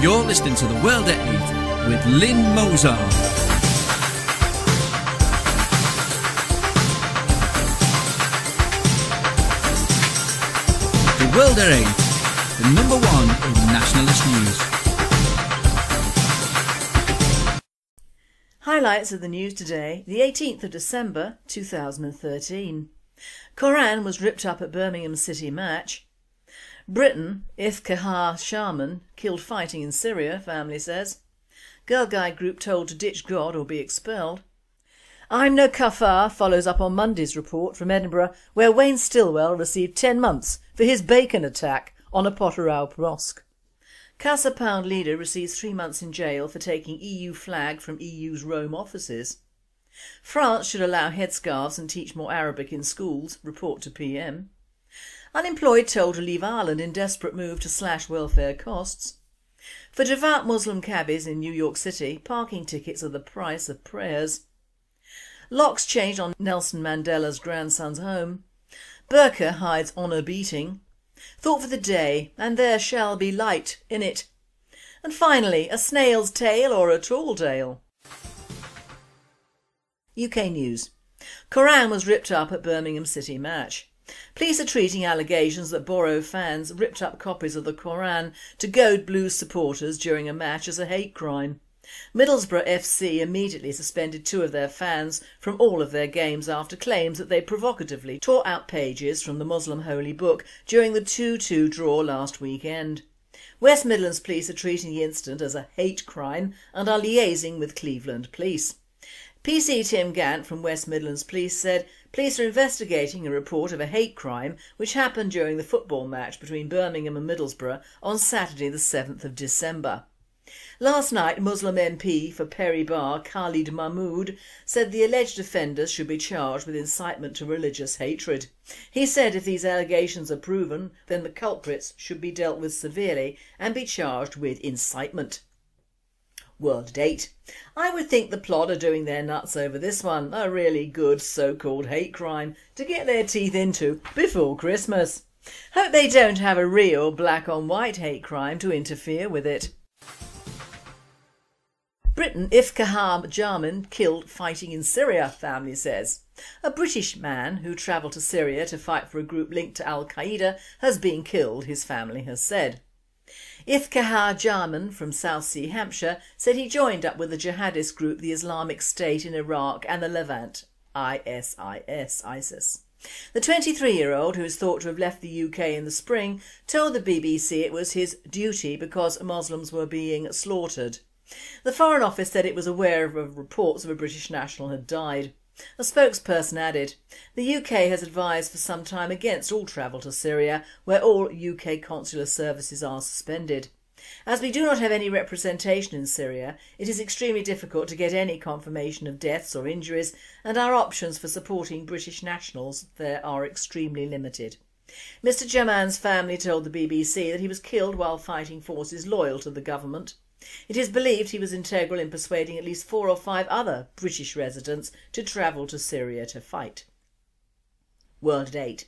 You're listening to The World at 8 with Lynn Mozart. The World at 8, the number one in nationalist news. Highlights of the news today, the 18th of December 2013. Koran was ripped up at Birmingham City match. Britain, Iftikhar Jaman, killed fighting in Syria, family says. Girl guide group told to ditch God or be expelled. I'm no kafar follows up on Monday's report from Edinburgh where Wayne Stillwell received 10 months for his bacon attack on a Potterrow mosque. Casa Pound leader receives three months in jail for taking EU flag from EU's Rome offices. France should allow headscarves and teach more Arabic in schools, report to PM. Unemployed told to leave Ireland in desperate move to slash welfare costs. For devout Muslim cabbies in New York City, parking tickets are the price of prayers. Locks changed on Nelson Mandela's grandson's home. Burqa hides honour beating. Thought for the day, and there shall be light in it. And finally, a snail's tail or a tall tale. UK News. Koran was ripped up at Birmingham City match. Police are treating allegations that Boro fans ripped up copies of the Koran to goad Blues supporters during a match as a hate crime. Middlesbrough FC immediately suspended two of their fans from all of their games after claims that they provocatively tore out pages from the Muslim holy book during the 2-2 draw last weekend. West Midlands police are treating the incident as a hate crime and are liaising with Cleveland police. PC Tim Gant from West Midlands Police said police are investigating a report of a hate crime which happened during the football match between Birmingham and Middlesbrough on Saturday the 7th of December. Last night Muslim MP for Perry Barr Khalid Mahmood said the alleged offenders should be charged with incitement to religious hatred. He said if these allegations are proven then the culprits should be dealt with severely and be charged with incitement. World date. I would think the plot are doing their nuts over this one, a really good so-called hate crime to get their teeth into before Christmas. Hope they don't have a real black on white hate crime to interfere with it. Britain Iftikhar Jaman killed fighting in Syria, family says. A British man who travelled to Syria to fight for a group linked to Al-Qaeda has been killed, his family has said. Iftikhar Jaman from Southsea, Hampshire said he joined up with the jihadist group the Islamic State in Iraq and the Levant, ISIS, ISIS. The 23-year-old, who is thought to have left the UK in the spring, told the BBC it was his duty because Muslims were being slaughtered. The Foreign Office said it was aware of reports of a British national had died. A spokesperson added, the UK has advised for some time against all travel to Syria where all UK consular services are suspended. As we do not have any representation in Syria, it is extremely difficult to get any confirmation of deaths or injuries and our options for supporting British nationals there are extremely limited. Mr Jaman's family told the BBC that he was killed while fighting forces loyal to the government. It is believed he was integral in persuading at least four or five other British residents to travel to Syria to fight. World at 8.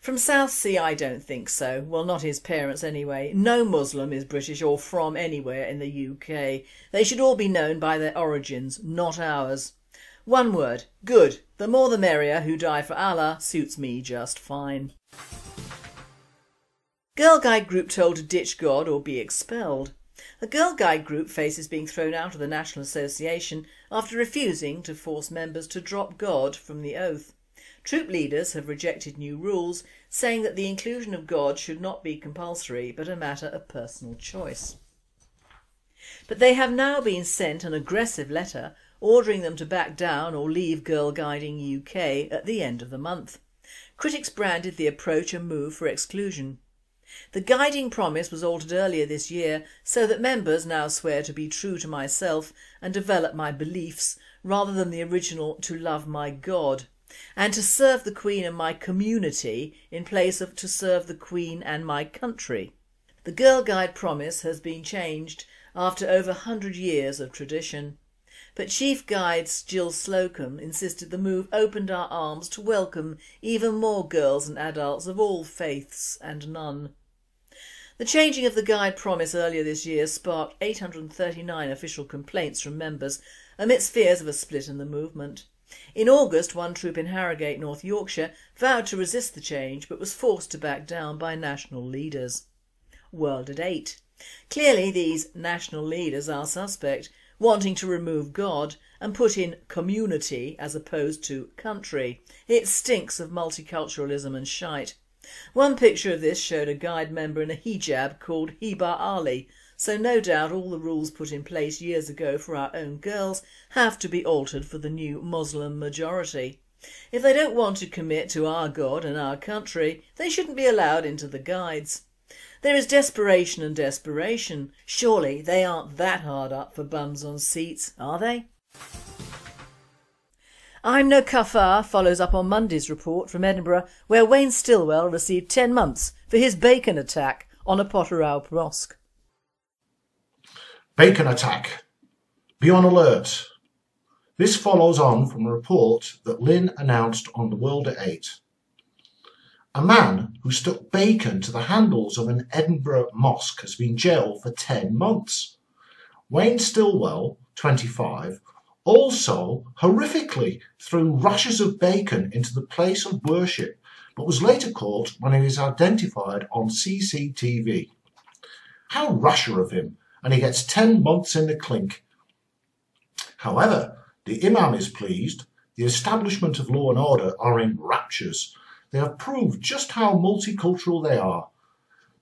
From Southsea I don't think so, well not his parents anyway. No Muslim is British or from anywhere in the UK. They should all be known by their origins, not ours. One word, good. The more the merrier who die for Allah suits me just fine. Girl Guide group told to ditch God or be expelled. A Girl Guide group faces being thrown out of the National Association after refusing to force members to drop God from the oath. Troop leaders have rejected new rules, saying that the inclusion of God should not be compulsory but a matter of personal choice. But they have now been sent an aggressive letter ordering them to back down or leave Girl Guiding UK at the end of the month. Critics branded the approach a move for exclusion. The guiding promise was altered earlier this year so that members now swear to be true to myself and develop my beliefs rather than the original to love my God and to serve the Queen and my community in place of to serve the Queen and my country. The Girl Guide promise has been changed after over a hundred years of tradition. But Chief Guide Gill Slocombe insisted the move opened our arms to welcome even more girls and adults of all faiths and none. The changing of the guide promise earlier this year sparked 839 official complaints from members amidst fears of a split in the movement. In August one troop in Harrogate, North Yorkshire vowed to resist the change but was forced to back down by national leaders. World at 8. Clearly these national leaders are suspect, wanting to remove God and put in community as opposed to country. It stinks of multiculturalism and shite. One picture of this showed a guide member in a hijab called Hiba Ali, so no doubt all the rules put in place years ago for our own girls have to be altered for the new Muslim majority. If they don't want to commit to our God and our country, they shouldn't be allowed into the guides. There is desperation and desperation. Surely they aren't that hard up for bums on seats, are they? I'm No Kafar follows up on Monday's report from Edinburgh where Wayne Stillwell received 10 months for his bacon attack on a Potterrow mosque. Bacon attack. Be on alert. This follows on from a report that Lynn announced on The World at 8. A man who stuck bacon to the handles of an Edinburgh mosque has been jailed for 10 months. Wayne Stillwell, 25, also horrifically threw rashers of bacon into the place of worship, but was later caught when he was identified on CCTV. How rasher of him, and he gets 10 months in the clink. However, the Imam is pleased, the establishment of law and order are in raptures. They have proved just how multicultural they are.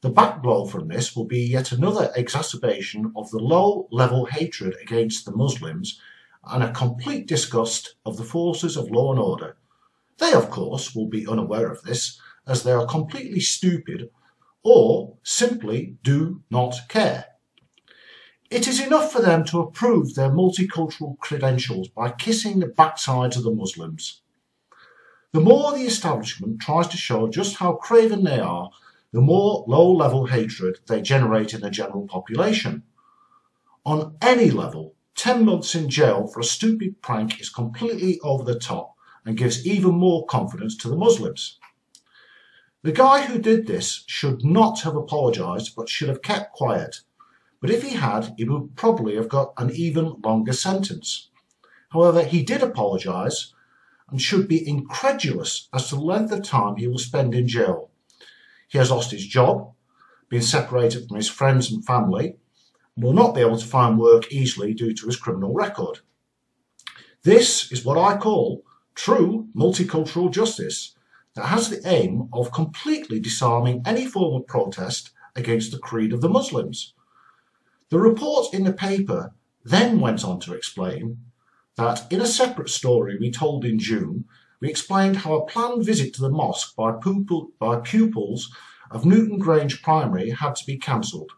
The backblow from this will be yet another exacerbation of the low level hatred against the Muslims and a complete disgust of the forces of law and order. They, of course, will be unaware of this, as they are completely stupid or simply do not care. It is enough for them to approve their multicultural credentials by kissing the backsides of the Muslims. The more the establishment tries to show just how craven they are, the more low-level hatred they generate in the general population. On any level, 10 months in jail for a stupid prank is completely over the top and gives even more confidence to the Muslims. The guy who did this should not have apologised but should have kept quiet. But if he had, he would probably have got an even longer sentence. However, he did apologise and should be incredulous as to the length of time he will spend in jail. He has lost his job, been separated from his friends and family, will not be able to find work easily due to his criminal record. This is what I call true multicultural justice that has the aim of completely disarming any form of protest against the creed of the Muslims. The report in the paper then went on to explain that in a separate story we told in June, we explained how a planned visit to the mosque by, by pupils of Newtongrange Primary had to be cancelled.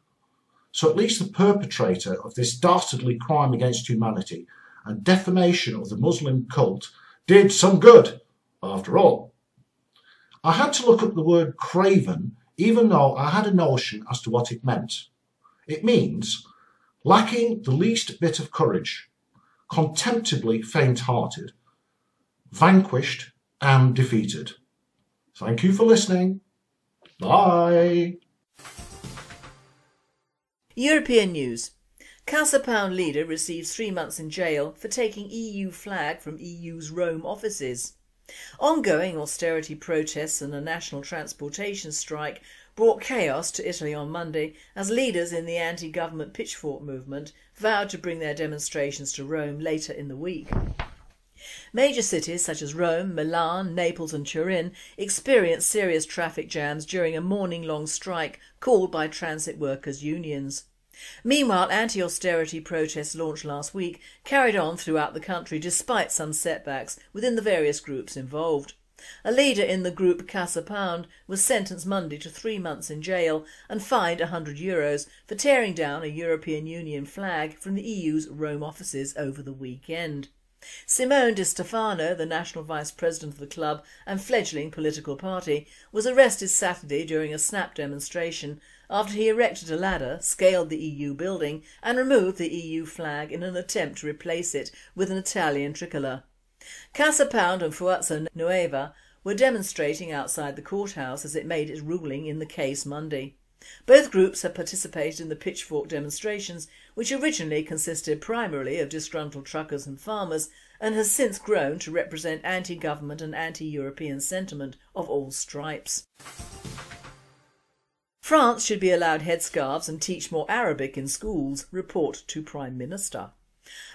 So at least the perpetrator of this dastardly crime against humanity and defamation of the Muslim cult did some good, after all. I had to look up the word craven, even though I had a notion as to what it meant. It means lacking the least bit of courage, contemptibly faint-hearted, vanquished and defeated. Thank you for listening. Bye. European news. CasaPound leader receives three months in jail for taking EU flag from EU's Rome offices. Ongoing austerity protests and a national transportation strike brought chaos to Italy on Monday as leaders in the anti-government pitchfork movement vowed to bring their demonstrations to Rome later in the week. Major cities such as Rome, Milan, Naples and Turin experienced serious traffic jams during a morning-long strike called by transit workers' unions. Meanwhile, anti-austerity protests launched last week carried on throughout the country despite some setbacks within the various groups involved. A leader in the group CasaPound was sentenced Monday to three months in jail and fined €100 Euros for tearing down a European Union flag from the EU's Rome offices over the weekend. Simone Di Stefano, the national vice president of the club and fledgling political party, was arrested Saturday during a snap demonstration after he erected a ladder, scaled the EU building and removed the EU flag in an attempt to replace it with an Italian tricolour. CasaPound and Forza Nuova were demonstrating outside the courthouse as it made its ruling in the case Monday. Both groups have participated in the pitchfork demonstrations which originally consisted primarily of disgruntled truckers and farmers and has since grown to represent anti-government and anti-European sentiment of all stripes. France should be allowed headscarves and teach more Arabic in schools, report to Prime Minister.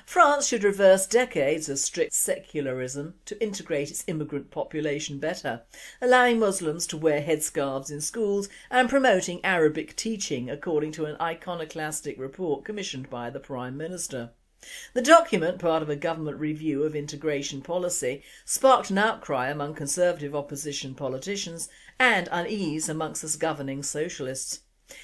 France should reverse decades of strict secularism to integrate its immigrant population better, allowing Muslims to wear headscarves in schools and promoting Arabic teaching according to an iconoclastic report commissioned by the Prime Minister. The document, part of a government review of integration policy, sparked an outcry among conservative opposition politicians and unease amongst the governing socialists.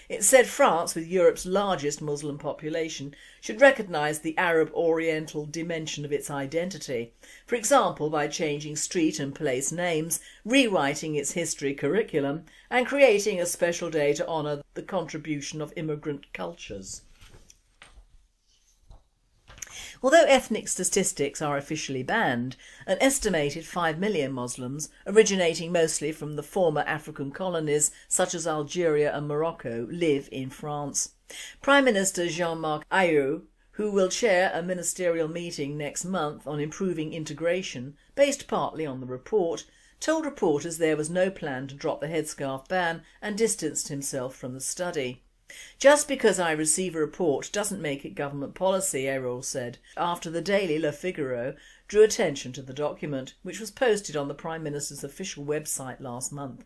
It said France, with Europe's largest Muslim population, should recognise the Arab Oriental dimension of its identity, for example by changing street and place names, rewriting its history curriculum and creating a special day to honour the contribution of immigrant cultures. Although ethnic statistics are officially banned, an estimated 5 million Muslims, originating mostly from the former African colonies such as Algeria and Morocco, live in France. Prime Minister Jean-Marc Ayrault who will chair a ministerial meeting next month on improving integration based partly on the report, told reporters there was no plan to drop the headscarf ban and distanced himself from the study. Just because I receive a report doesn't make it government policy, Ayrault said, after the daily Le Figaro drew attention to the document, which was posted on the Prime Minister's official website last month.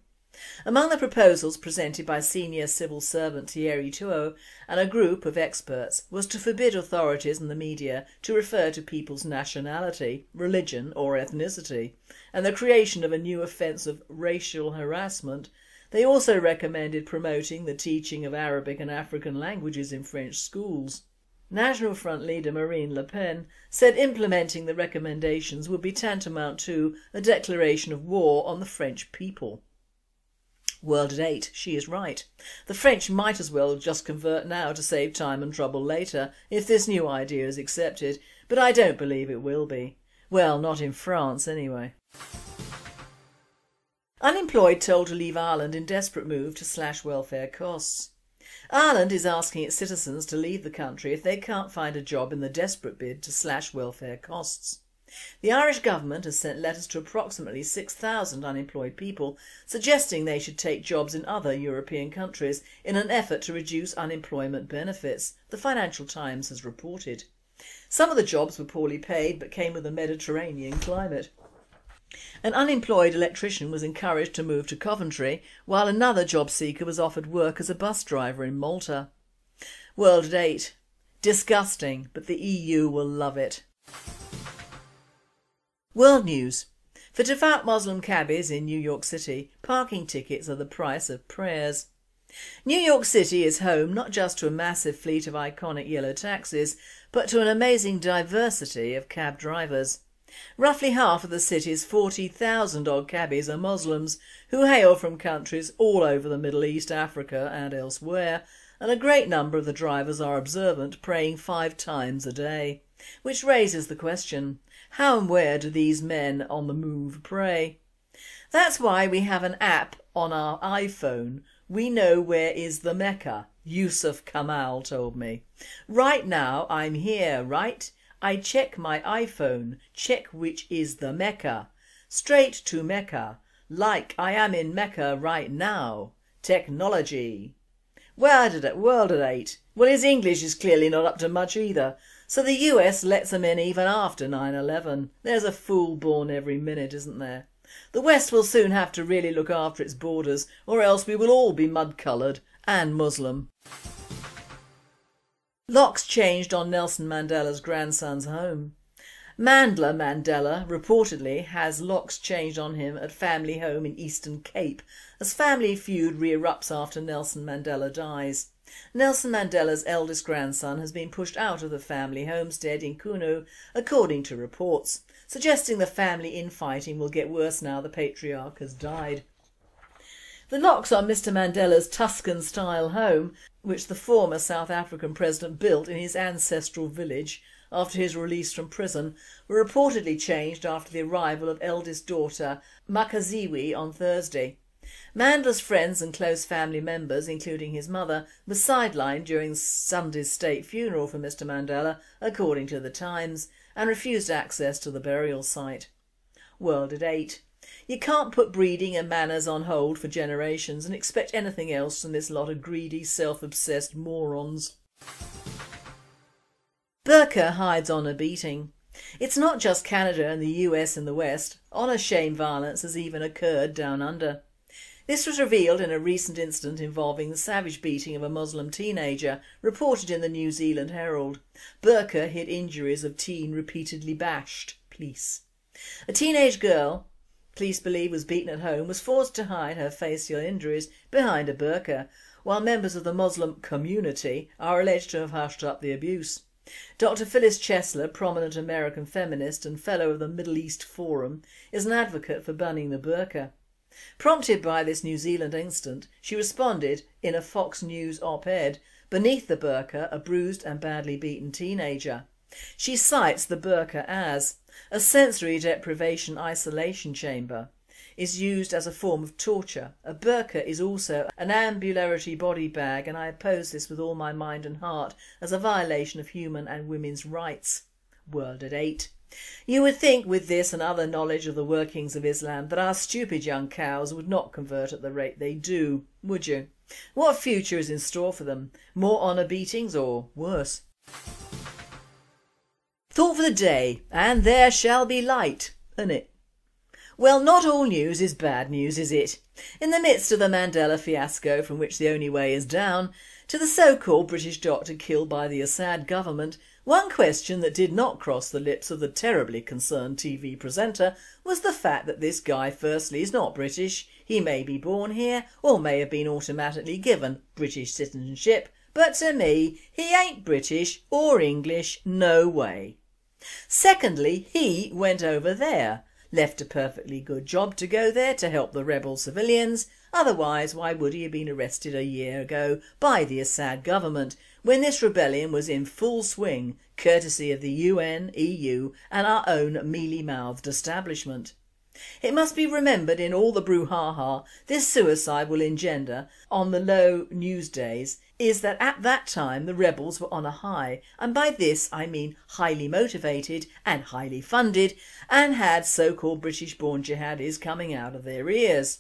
Among the proposals presented by senior civil servant Thierry Tuot and a group of experts was to forbid authorities and the media to refer to people's nationality, religion or ethnicity and the creation of a new offence of racial harassment they also recommended promoting the teaching of Arabic and African languages in French schools. National Front leader Marine Le Pen said implementing the recommendations would be tantamount to a declaration of war on the French people. World at 8, she is right. The French might as well just convert now to save time and trouble later if this new idea is accepted, but I don't believe it will be. Well, not in France anyway. Unemployed told to leave Ireland in desperate move to slash welfare costs. Ireland is asking its citizens to leave the country if they can't find a job in the desperate bid to slash welfare costs. The Irish government has sent letters to approximately 6,000 unemployed people suggesting they should take jobs in other European countries in an effort to reduce unemployment benefits, the Financial Times has reported. Some of the jobs were poorly paid but came with a Mediterranean climate. An unemployed electrician was encouraged to move to Coventry while another job seeker was offered work as a bus driver in Malta. World at 8. Disgusting, but the EU will love it. World News For devout Muslim cabbies in New York City, parking tickets are the price of prayers. New York City is home not just to a massive fleet of iconic yellow taxis, but to an amazing diversity of cab drivers. Roughly half of the city's 40,000 odd cabbies are Muslims who hail from countries all over the Middle East, Africa and elsewhere and a great number of the drivers are observant praying five times a day. Which raises the question, how and where do these men on the move pray? That's why we have an app on our iPhone. We know where is the Mecca, Yusuf Kamal told me. Right now I'm here, right? I check my iPhone, check which is the Mecca. Straight to Mecca, like I am in Mecca right now. Technology. World at, world at eight. Well his English is clearly not up to much either. So the US lets them in even after 9-11. There's a fool born every minute, isn't there? The West will soon have to really look after its borders or else we will all be mud-coloured and Muslim. Locks changed on Nelson Mandela's grandson's home. Mandla Mandela reportedly has locks changed on him at family home in Eastern Cape as family feud re-erupts after Nelson Mandela dies. Nelson Mandela's eldest grandson has been pushed out of the family homestead in Qunu according to reports, suggesting the family infighting will get worse now the patriarch has died. The locks on Mr Mandela's Tuscan-style home, which the former South African president built in his ancestral village after his release from prison, were reportedly changed after the arrival of eldest daughter Makaziwe on Thursday. Mandela's friends and close family members, including his mother, were sidelined during Sunday's state funeral for Mr Mandela, according to the Times, and refused access to the burial site. World at 8. You can't put breeding and manners on hold for generations and expect anything else from this lot of greedy, self-obsessed morons. Burqa hides honour beating. It's not just Canada and the US in the West, honour shame violence has even occurred down under. This was revealed in a recent incident involving the savage beating of a Muslim teenager reported in the New Zealand Herald. Burqa hid injuries of teen repeatedly bashed, police. A teenage girl, police believe was beaten at home, was forced to hide her facial injuries behind a burqa, while members of the Muslim community are alleged to have hushed up the abuse. Dr Phyllis Chesler, prominent American feminist and fellow of the Middle East Forum, is an advocate for banning the burqa. Prompted by this New Zealand incident, she responded in a Fox News op-ed, beneath the burqa a bruised and badly beaten teenager. She cites the burqa as a sensory deprivation isolation chamber, is used as a form of torture. A burqa is also an ambulatory body bag and I oppose this with all my mind and heart as a violation of human and women's rights. World at 8. You would think with this and other knowledge of the workings of Islam that our stupid young cows would not convert at the rate they do, would you? What future is in store for them? More honour beatings or worse? Thought for the day, and there shall be light, isn't it? Well, not all news is bad news, is it? In the midst of the Mandela fiasco, from which the only way is down, to the so-called British doctor killed by the Assad government, one question that did not cross the lips of the terribly concerned TV presenter was the fact that this guy firstly is not British, he may be born here or may have been automatically given British citizenship, but to me he ain't British or English, no way. Secondly, he went over there, left a perfectly good job to go there to help the rebel civilians, otherwise why would he have been arrested a year ago by the Assad government when this rebellion was in full swing courtesy of the UN, EU and our own mealy-mouthed establishment. It must be remembered in all the brouhaha this suicide will engender on the low news days is that at that time the rebels were on a high and by this I mean highly motivated and highly funded and had so-called British born jihadis coming out of their ears.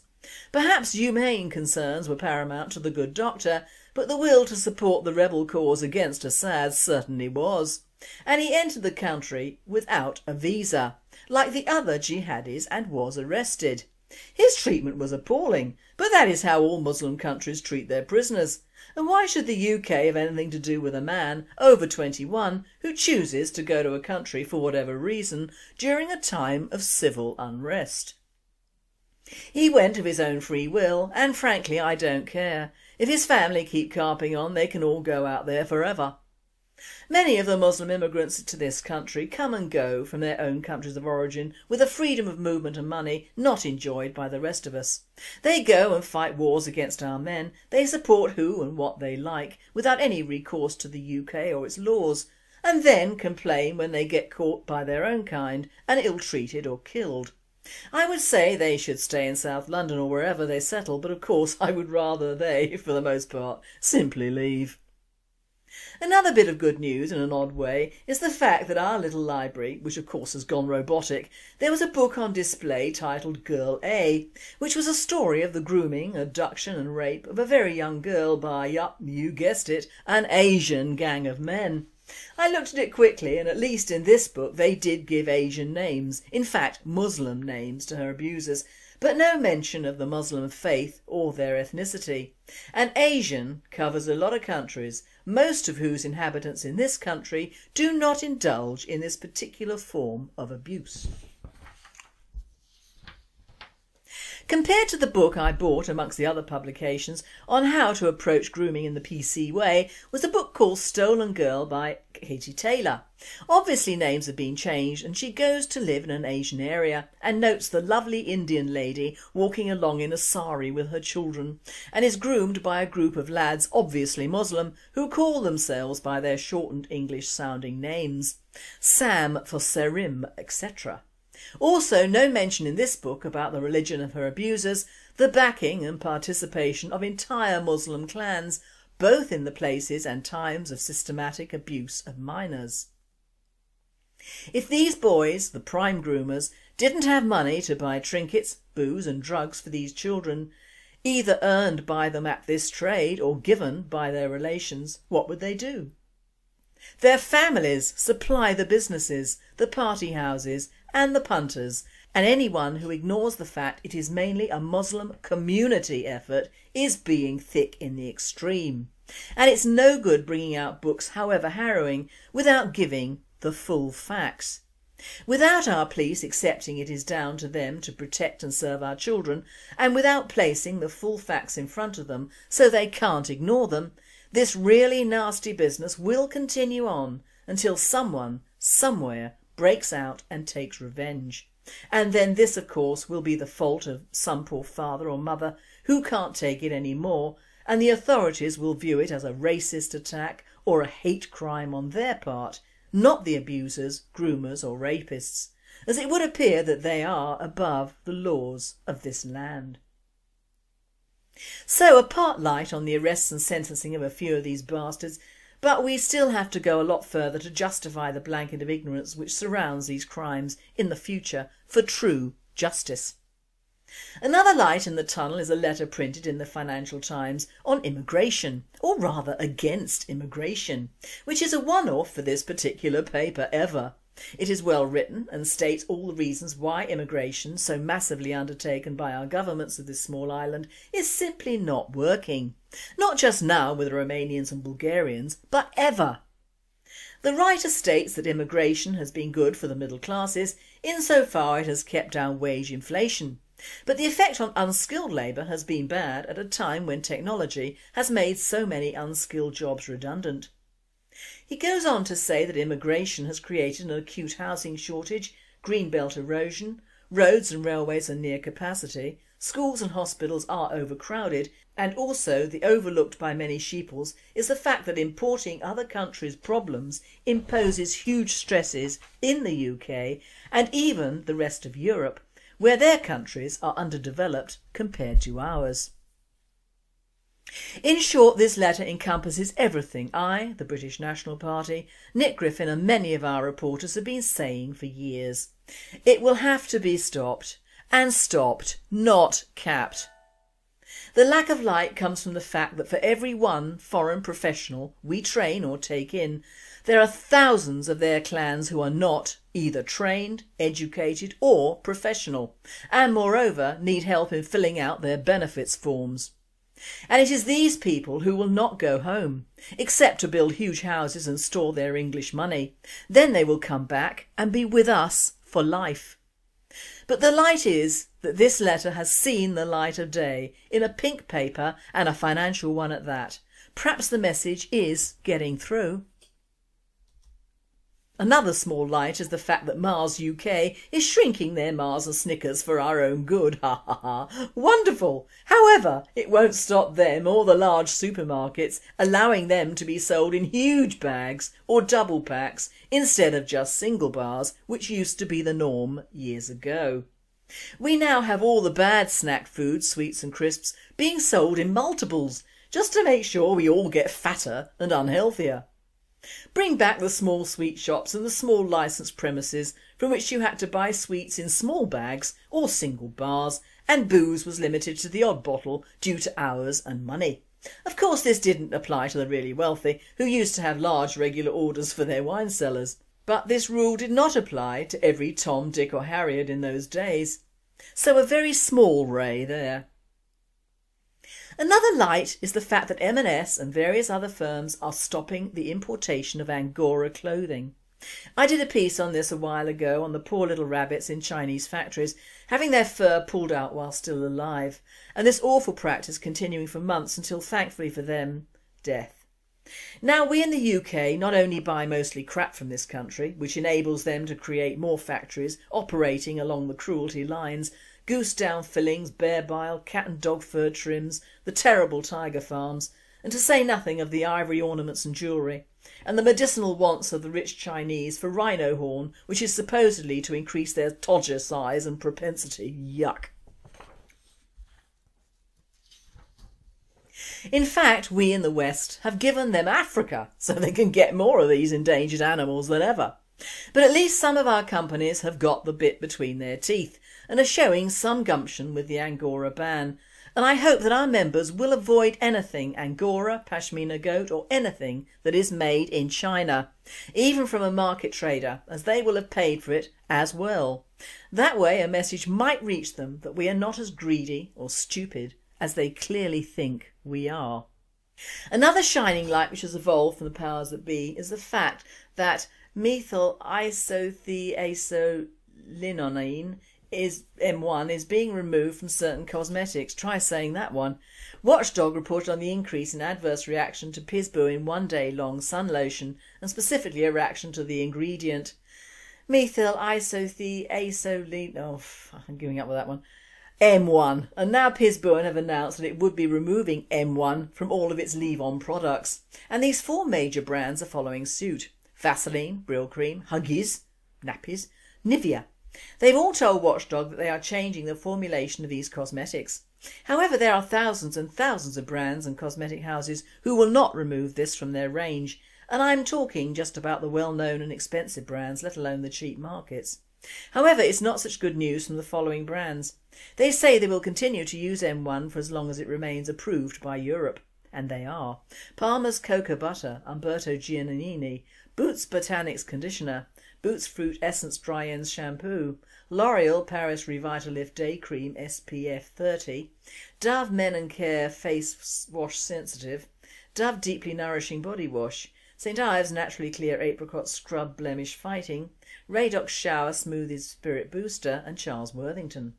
Perhaps humane concerns were paramount to the good doctor but the will to support the rebel cause against Assad certainly was, and he entered the country without a visa, like the other jihadis and was arrested. His treatment was appalling, but that is how all Muslim countries treat their prisoners, and why should the UK have anything to do with a man, over 21, who chooses to go to a country for whatever reason during a time of civil unrest? He went of his own free will and frankly I don't care. If his family keep carping on they can all go out there forever. Many of the Muslim immigrants to this country come and go from their own countries of origin with a freedom of movement and money not enjoyed by the rest of us. They go and fight wars against our men, they support who and what they like without any recourse to the UK or its laws and then complain when they get caught by their own kind and ill-treated or killed. I would say they should stay in South London or wherever they settle but of course I would rather they, for the most part, simply leave. Another bit of good news in an odd way is the fact that our little library, which of course has gone robotic, there was a book on display titled Girl A, which was a story of the grooming, abduction and rape of a very young girl by, yup, you guessed it, an Asian gang of men. I looked at it quickly and at least in this book they did give Asian names, in fact Muslim names to her abusers, but no mention of the Muslim faith or their ethnicity. And Asian covers a lot of countries, most of whose inhabitants in this country do not indulge in this particular form of abuse. Compared to the book I bought amongst the other publications on how to approach grooming in the PC way was a book called Stolen Girl by Katie Taylor. Obviously names have been changed and she goes to live in an Asian area and notes the lovely Indian lady walking along in a sari with her children and is groomed by a group of lads obviously Muslim who call themselves by their shortened English sounding names. Sam for Serim etc. Also no mention in this book about the religion of her abusers, the backing and participation of entire Muslim clans both in the places and times of systematic abuse of minors. If these boys, the prime groomers, didn't have money to buy trinkets, booze and drugs for these children, either earned by them at this trade or given by their relations, what would they do? Their families supply the businesses, the party houses and the punters and anyone who ignores the fact it is mainly a Muslim community effort is being thick in the extreme. And it's no good bringing out books however harrowing without giving the full facts. Without our police accepting it is down to them to protect and serve our children and without placing the full facts in front of them so they can't ignore them, this really nasty business will continue on until someone, somewhere, breaks out and takes revenge. And then this of course will be the fault of some poor father or mother who can't take it any more and the authorities will view it as a racist attack or a hate crime on their part, not the abusers, groomers or rapists, as it would appear that they are above the laws of this land. So a part light on the arrests and sentencing of a few of these bastards, but we still have to go a lot further to justify the blanket of ignorance which surrounds these crimes in the future for true justice. Another light in the tunnel is a letter printed in the Financial Times on immigration, or rather against immigration, which is a one-off for this particular paper ever. It is well written and states all the reasons why immigration, so massively undertaken by our governments of this small island, is simply not working. Not just now with the Romanians and Bulgarians, but ever. The writer states that immigration has been good for the middle classes insofar it has kept down wage inflation. But the effect on unskilled labour has been bad at a time when technology has made so many unskilled jobs redundant. He goes on to say that immigration has created an acute housing shortage, greenbelt erosion, roads and railways are near capacity, schools and hospitals are overcrowded and also the overlooked by many sheeples is the fact that importing other countries' problems imposes huge stresses in the UK and even the rest of Europe where their countries are underdeveloped compared to ours. In short this letter encompasses everything I, the British National Party, Nick Griffin and many of our reporters have been saying for years. It will have to be stopped and stopped, not capped. The lack of light comes from the fact that for every one foreign professional we train or take in, there are thousands of their clans who are not either trained, educated or professional and moreover need help in filling out their benefits forms. And it is these people who will not go home, except to build huge houses and store their English money. Then they will come back and be with us for life. But the light is that this letter has seen the light of day in a pink paper and a financial one at that. Perhaps the message is getting through. Another small light is the fact that Mars UK is shrinking their Mars and Snickers for our own good, ha ha ha, wonderful! However, it won't stop them or the large supermarkets allowing them to be sold in huge bags or double packs instead of just single bars which used to be the norm years ago. We now have all the bad snack foods, sweets and crisps being sold in multiples just to make sure we all get fatter and unhealthier. Bring back the small sweet shops and the small licensed premises from which you had to buy sweets in small bags or single bars and booze was limited to the odd bottle due to hours and money. Of course this didn't apply to the really wealthy who used to have large regular orders for their wine cellars. But this rule did not apply to every Tom, Dick or Harriet in those days. So a very small ray there. Another light is the fact that M&S and various other firms are stopping the importation of Angora clothing. I did a piece on this a while ago on the poor little rabbits in Chinese factories having their fur pulled out while still alive and this awful practice continuing for months until thankfully for them, death. Now we in the UK not only buy mostly crap from this country which enables them to create more factories operating along the cruelty lines goose down fillings, bear bile, cat and dog fur trims, the terrible tiger farms and to say nothing of the ivory ornaments and jewellery, and the medicinal wants of the rich Chinese for rhino horn which is supposedly to increase their todger size and propensity. Yuck. In fact, we in the West have given them Africa so they can get more of these endangered animals than ever. But at least some of our companies have got the bit between their teeth and are showing some gumption with the Angora ban and I hope that our members will avoid anything Angora, Pashmina goat or anything that is made in China, even from a market trader as they will have paid for it as well. That way a message might reach them that we are not as greedy or stupid as they clearly think we are. Another shining light which has evolved from the powers that be is the fact that methyl isothioazolinonene is M1 is being removed from certain cosmetics. Try saying that one. Watchdog reported on the increase in adverse reaction to Piz Buin one day long sun lotion and specifically a reaction to the ingredient methyl isothioazoline. Oh, I'm giving up with that one. M1 and now Piz Buin have announced that it would be removing M1 from all of its leave-on products and these four major brands are following suit. Vaseline, Brylcreem, Huggies, nappies, Nivea They've all told Watchdog that they are changing the formulation of these cosmetics. However, there are thousands and thousands of brands and cosmetic houses who will not remove this from their range and I'm talking just about the well-known and expensive brands let alone the cheap markets. However, it's not such good news from the following brands. They say they will continue to use M1 for as long as it remains approved by Europe. And they are. Palmer's Cocoa Butter, Umberto Giannini, Boots Botanics Conditioner, Boots Fruit Essence Dry Ends Shampoo, L'Oreal Paris Revitalift Day Cream SPF 30, Dove Men and Care Face Wash Sensitive, Dove Deeply Nourishing Body Wash, St Ives Naturally Clear Apricot Scrub Blemish Fighting, Radox Shower Smoothie Spirit Booster and Charles Worthington.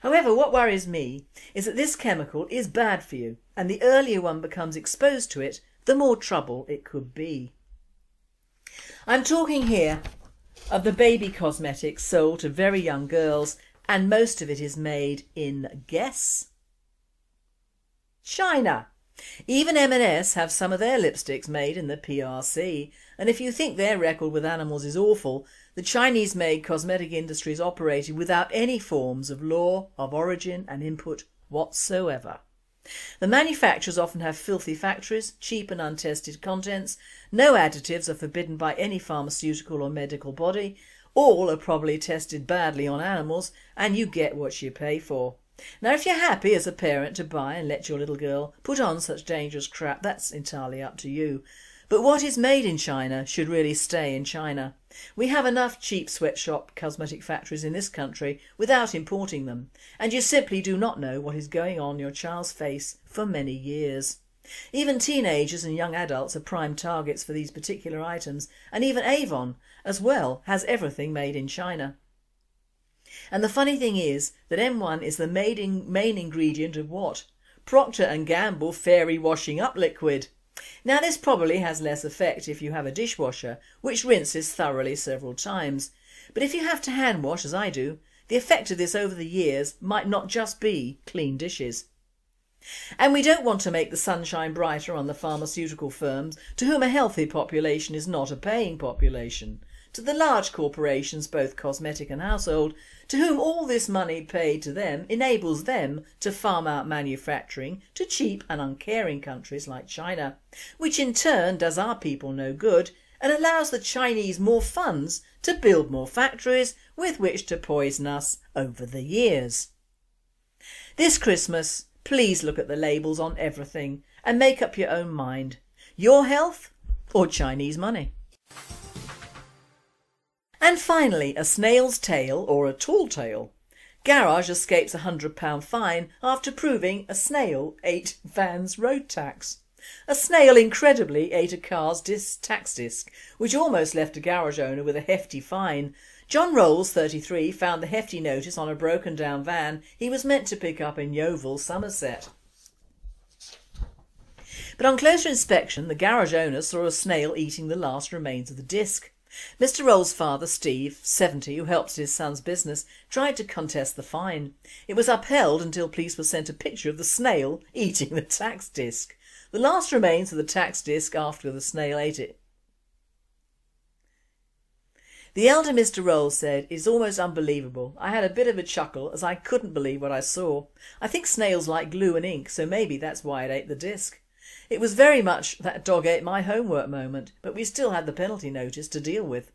However, what worries me is that this chemical is bad for you and the earlier one becomes exposed to it, the more trouble it could be. I'm talking here of the baby cosmetics sold to very young girls and most of it is made in, guess? China. Even M&S have some of their lipsticks made in the PRC and if you think their record with animals is awful, the Chinese made cosmetic industries operated without any forms of law of origin and input whatsoever. The manufacturers often have filthy factories, cheap and untested contents, no additives are forbidden by any pharmaceutical or medical body, all are probably tested badly on animals and you get what you pay for. Now if you're happy as a parent to buy and let your little girl put on such dangerous crap that's entirely up to you. But what is made in China should really stay in China. We have enough cheap sweatshop cosmetic factories in this country without importing them and you simply do not know what is going on your child's face for many years. Even teenagers and young adults are prime targets for these particular items and even Avon as well has everything made in China. And the funny thing is that M1 is the main ingredient of what? Procter & Gamble Fairy Washing Up Liquid. Now this probably has less effect if you have a dishwasher which rinses thoroughly several times, but if you have to hand wash as I do, the effect of this over the years might not just be clean dishes. And we don't want to make the sunshine brighter on the pharmaceutical firms to whom a healthy population is not a paying population to the large corporations, both cosmetic and household, to whom all this money paid to them enables them to farm out manufacturing to cheap and uncaring countries like China, which in turn does our people no good and allows the Chinese more funds to build more factories with which to poison us over the years. This Christmas, please look at the labels on everything and make up your own mind. Your health or Chinese money? And finally a snail's tail or a tall tale. Garage escapes a £100 fine after proving a snail ate van's road tax. A snail incredibly ate a car's disc, tax disc which almost left a garage owner with a hefty fine. John Rolls, 33, found the hefty notice on a broken down van he was meant to pick up in Yeovil, Somerset. But on closer inspection the garage owner saw a snail eating the last remains of the disc. Mr Roll's father, Steve, 70, who helped his son's business, tried to contest the fine. It was upheld until police were sent a picture of the snail eating the tax disc. The last remains of the tax disc after the snail ate it. The elder Mr Rolls said, it's almost unbelievable. I had a bit of a chuckle as I couldn't believe what I saw. I think snails like glue and ink so maybe that's why it ate the disc. It was very much that dog ate my homework moment but we still had the penalty notice to deal with.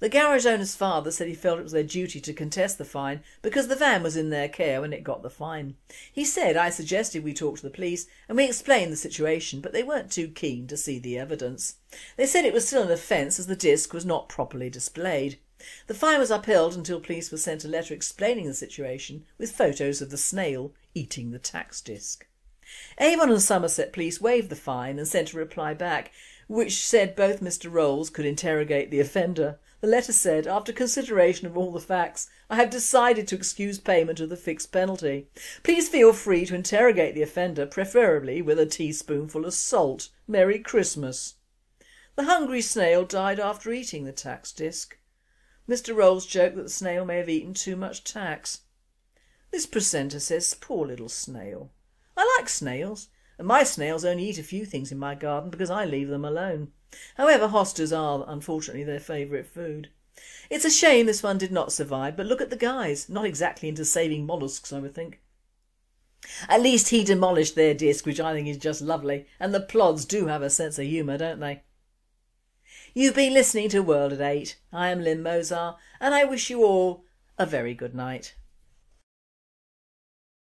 The garage owner's father said he felt it was their duty to contest the fine because the van was in their care when it got the fine. He said I suggested we talk to the police and we explained the situation but they weren't too keen to see the evidence. They said it was still an offence as the disc was not properly displayed. The fine was upheld until police were sent a letter explaining the situation with photos of the snail eating the tax disc. Avon and Somerset police waived the fine and sent a reply back which said both Mr Rolls could interrogate the offender. The letter said, after consideration of all the facts, I have decided to excuse payment of the fixed penalty. Please feel free to interrogate the offender, preferably with a teaspoonful of salt. Merry Christmas. The hungry snail died after eating the tax disc. Mr Rolls joked that the snail may have eaten too much tax. This presenter says, poor little snail. I like snails and my snails only eat a few things in my garden because I leave them alone. However hostas are unfortunately their favourite food. It's a shame this one did not survive but look at the guys, not exactly into saving molluscs I would think. At least he demolished their disc which I think is just lovely and the plods do have a sense of humour don't they? You've been listening to World at 8. I am Lynn Mozar and I wish you all a very good night.